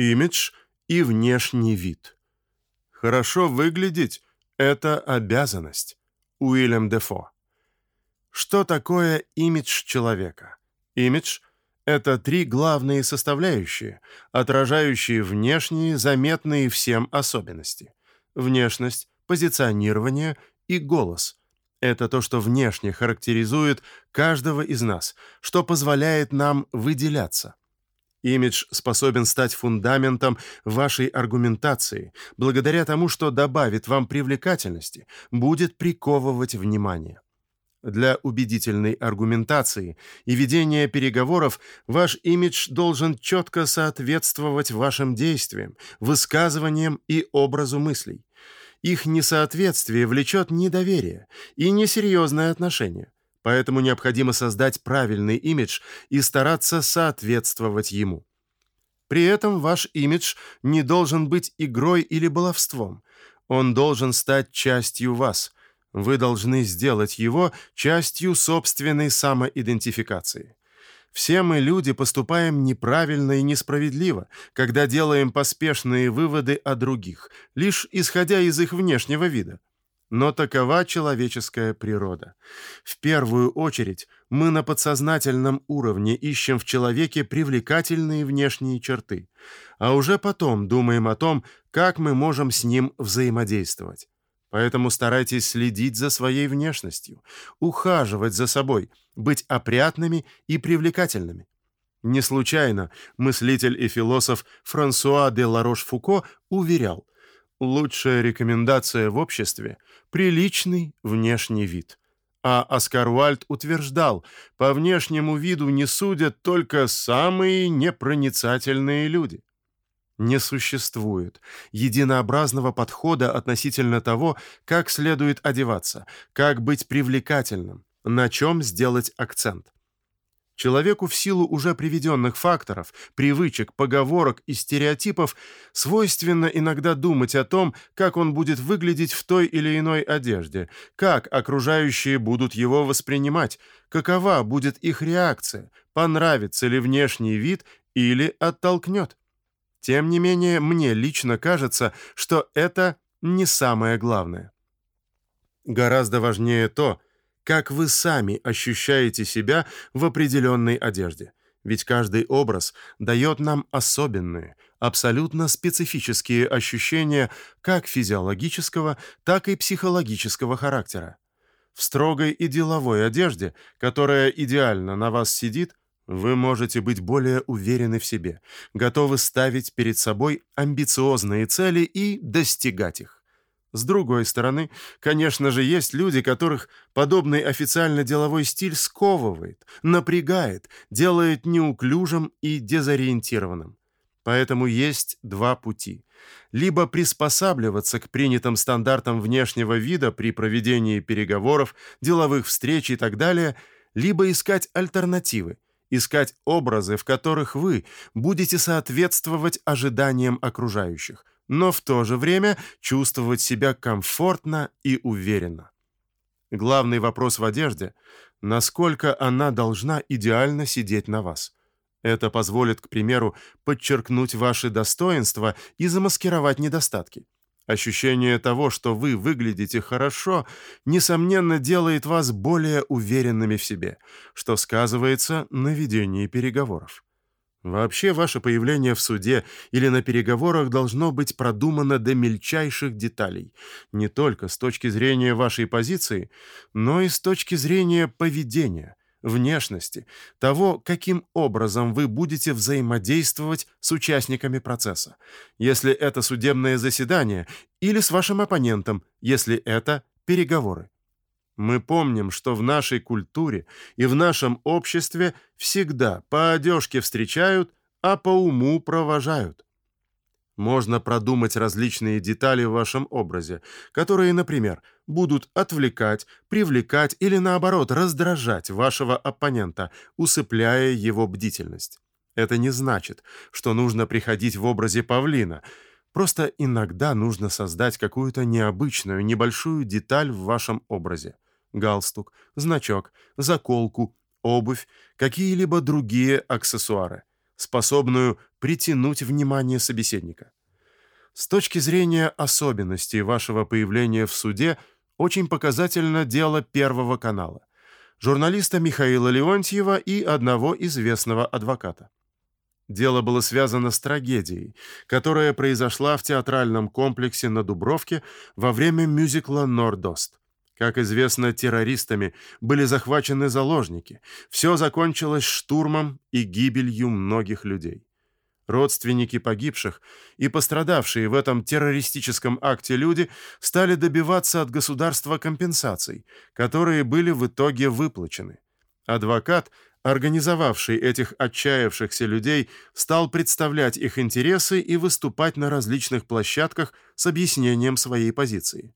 Имидж и внешний вид. Хорошо выглядеть – это обязанность. Уильям Дефо. Что такое имидж человека? Имидж – это три главные составляющие, отражающие внешние, заметные всем особенности. Внешность, позиционирование и голос – это то, что внешне характеризует каждого из нас, что позволяет нам выделяться. Имидж способен стать фундаментом вашей аргументации, благодаря тому, что добавит вам привлекательности, будет приковывать внимание. Для убедительной аргументации и ведения переговоров ваш имидж должен четко соответствовать вашим действиям, высказываниям и образу мыслей. Их несоответствие влечет недоверие и несерьезное отношение. Поэтому необходимо создать правильный имидж и стараться соответствовать ему. При этом ваш имидж не должен быть игрой или баловством. Он должен стать частью вас. Вы должны сделать его частью собственной самоидентификации. Все мы, люди, поступаем неправильно и несправедливо, когда делаем поспешные выводы о других, лишь исходя из их внешнего вида. Но такова человеческая природа. В первую очередь мы на подсознательном уровне ищем в человеке привлекательные внешние черты, а уже потом думаем о том, как мы можем с ним взаимодействовать. Поэтому старайтесь следить за своей внешностью, ухаживать за собой, быть опрятными и привлекательными. Не случайно мыслитель и философ Франсуа де Ларош-Фуко уверял, Лучшая рекомендация в обществе – приличный внешний вид. А Оскар Уальд утверждал, по внешнему виду не судят только самые непроницательные люди. Не существует единообразного подхода относительно того, как следует одеваться, как быть привлекательным, на чем сделать акцент. Человеку в силу уже приведенных факторов, привычек, поговорок и стереотипов свойственно иногда думать о том, как он будет выглядеть в той или иной одежде, как окружающие будут его воспринимать, какова будет их реакция, понравится ли внешний вид или оттолкнет. Тем не менее, мне лично кажется, что это не самое главное. Гораздо важнее то, как вы сами ощущаете себя в определенной одежде. Ведь каждый образ дает нам особенные, абсолютно специфические ощущения как физиологического, так и психологического характера. В строгой и деловой одежде, которая идеально на вас сидит, вы можете быть более уверены в себе, готовы ставить перед собой амбициозные цели и достигать их. С другой стороны, конечно же, есть люди, которых подобный официально-деловой стиль сковывает, напрягает, делает неуклюжим и дезориентированным. Поэтому есть два пути. Либо приспосабливаться к принятым стандартам внешнего вида при проведении переговоров, деловых встреч и так далее, либо искать альтернативы, искать образы, в которых вы будете соответствовать ожиданиям окружающих, но в то же время чувствовать себя комфортно и уверенно. Главный вопрос в одежде – насколько она должна идеально сидеть на вас. Это позволит, к примеру, подчеркнуть ваши достоинства и замаскировать недостатки. Ощущение того, что вы выглядите хорошо, несомненно делает вас более уверенными в себе, что сказывается на ведении переговоров. Вообще ваше появление в суде или на переговорах должно быть продумано до мельчайших деталей, не только с точки зрения вашей позиции, но и с точки зрения поведения, внешности, того, каким образом вы будете взаимодействовать с участниками процесса, если это судебное заседание, или с вашим оппонентом, если это переговоры. Мы помним, что в нашей культуре и в нашем обществе всегда по одежке встречают, а по уму провожают. Можно продумать различные детали в вашем образе, которые, например, будут отвлекать, привлекать или наоборот раздражать вашего оппонента, усыпляя его бдительность. Это не значит, что нужно приходить в образе павлина. Просто иногда нужно создать какую-то необычную, небольшую деталь в вашем образе галстук, значок, заколку, обувь, какие-либо другие аксессуары, способную притянуть внимание собеседника. С точки зрения особенностей вашего появления в суде очень показательно дело Первого канала, журналиста Михаила Леонтьева и одного известного адвоката. Дело было связано с трагедией, которая произошла в театральном комплексе на Дубровке во время мюзикла «Нордост». Как известно, террористами были захвачены заложники. Все закончилось штурмом и гибелью многих людей. Родственники погибших и пострадавшие в этом террористическом акте люди стали добиваться от государства компенсаций, которые были в итоге выплачены. Адвокат организовавший этих отчаявшихся людей, стал представлять их интересы и выступать на различных площадках с объяснением своей позиции.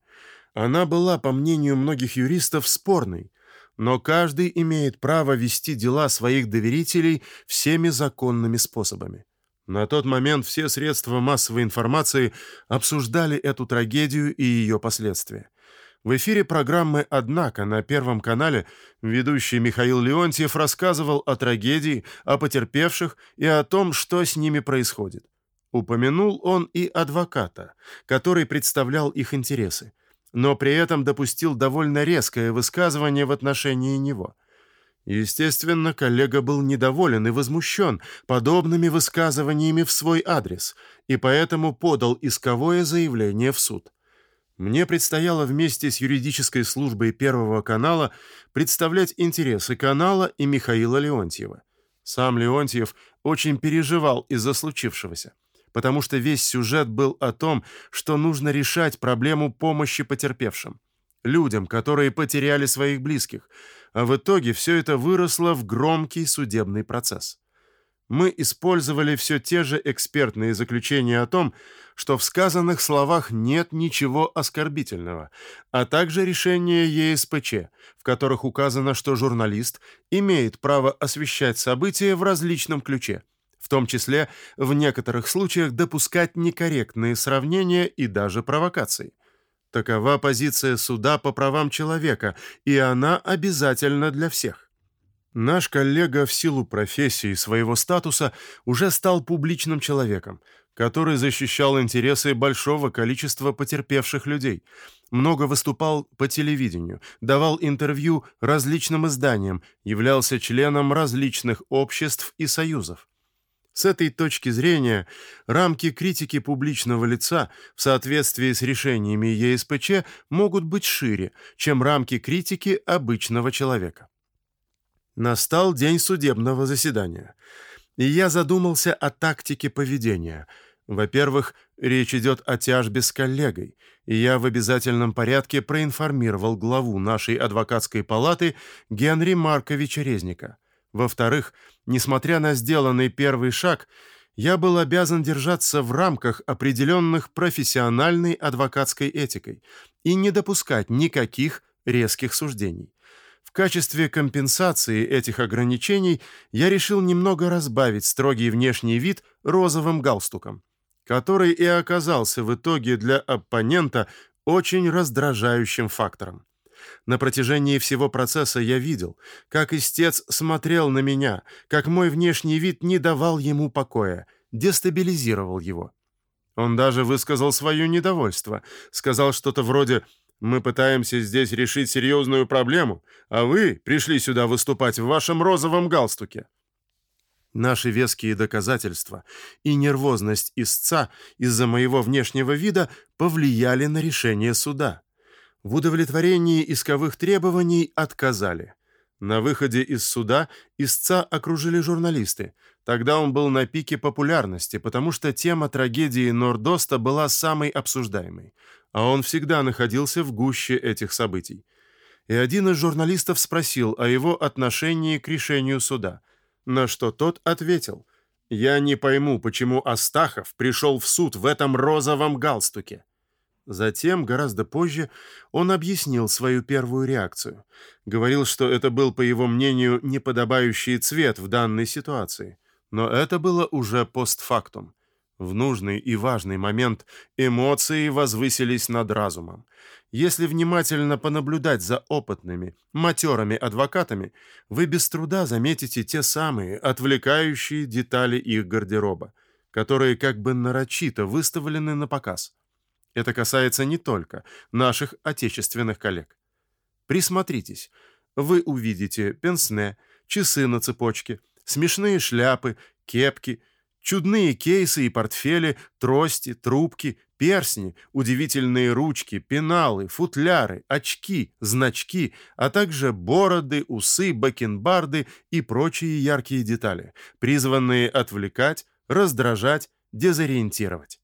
Она была, по мнению многих юристов, спорной, но каждый имеет право вести дела своих доверителей всеми законными способами. На тот момент все средства массовой информации обсуждали эту трагедию и ее последствия. В эфире программы «Однако» на Первом канале ведущий Михаил Леонтьев рассказывал о трагедии, о потерпевших и о том, что с ними происходит. Упомянул он и адвоката, который представлял их интересы, но при этом допустил довольно резкое высказывание в отношении него. Естественно, коллега был недоволен и возмущен подобными высказываниями в свой адрес и поэтому подал исковое заявление в суд. Мне предстояло вместе с юридической службой Первого канала представлять интересы канала и Михаила Леонтьева. Сам Леонтьев очень переживал из-за случившегося, потому что весь сюжет был о том, что нужно решать проблему помощи потерпевшим, людям, которые потеряли своих близких, а в итоге все это выросло в громкий судебный процесс. Мы использовали все те же экспертные заключения о том, что в сказанных словах нет ничего оскорбительного, а также решения ЕСПЧ, в которых указано, что журналист имеет право освещать события в различном ключе, в том числе в некоторых случаях допускать некорректные сравнения и даже провокации. Такова позиция суда по правам человека, и она обязательна для всех. Наш коллега в силу профессии и своего статуса уже стал публичным человеком, который защищал интересы большого количества потерпевших людей, много выступал по телевидению, давал интервью различным изданиям, являлся членом различных обществ и союзов. С этой точки зрения рамки критики публичного лица в соответствии с решениями ЕСПЧ могут быть шире, чем рамки критики обычного человека. Настал день судебного заседания, и я задумался о тактике поведения. Во-первых, речь идет о тяжбе с коллегой, и я в обязательном порядке проинформировал главу нашей адвокатской палаты Генри Марковича Резника. Во-вторых, несмотря на сделанный первый шаг, я был обязан держаться в рамках определенных профессиональной адвокатской этикой и не допускать никаких резких суждений. В качестве компенсации этих ограничений я решил немного разбавить строгий внешний вид розовым галстуком, который и оказался в итоге для оппонента очень раздражающим фактором. На протяжении всего процесса я видел, как истец смотрел на меня, как мой внешний вид не давал ему покоя, дестабилизировал его. Он даже высказал свое недовольство, сказал что-то вроде мы пытаемся здесь решить серьезную проблему, а вы пришли сюда выступать в вашем розовом галстуке. Наши веские доказательства и нервозность истца из-за моего внешнего вида повлияли на решение суда. В удовлетворении исковых требований отказали. На выходе из суда истца окружили журналисты. Тогда он был на пике популярности, потому что тема трагедии Нордоста была самой обсуждаемой а он всегда находился в гуще этих событий. И один из журналистов спросил о его отношении к решению суда, на что тот ответил: "Я не пойму, почему Астахов пришел в суд в этом розовом галстуке". Затем, гораздо позже, он объяснил свою первую реакцию. Говорил, что это был, по его мнению, неподобающий цвет в данной ситуации. Но это было уже постфактум. В нужный и важный момент эмоции возвысились над разумом. Если внимательно понаблюдать за опытными, матерыми адвокатами, вы без труда заметите те самые отвлекающие детали их гардероба. которые как бы нарочито выставлены на показ. Это касается не только наших отечественных коллег. Присмотритесь. Вы увидите пенсне, часы на цепочке, смешные шляпы, кепки, чудные кейсы и портфели, трости, трубки, персни, удивительные ручки, пеналы, футляры, очки, значки, а также бороды, усы, бакенбарды и прочие яркие детали, призванные отвлекать, раздражать, дезориентировать.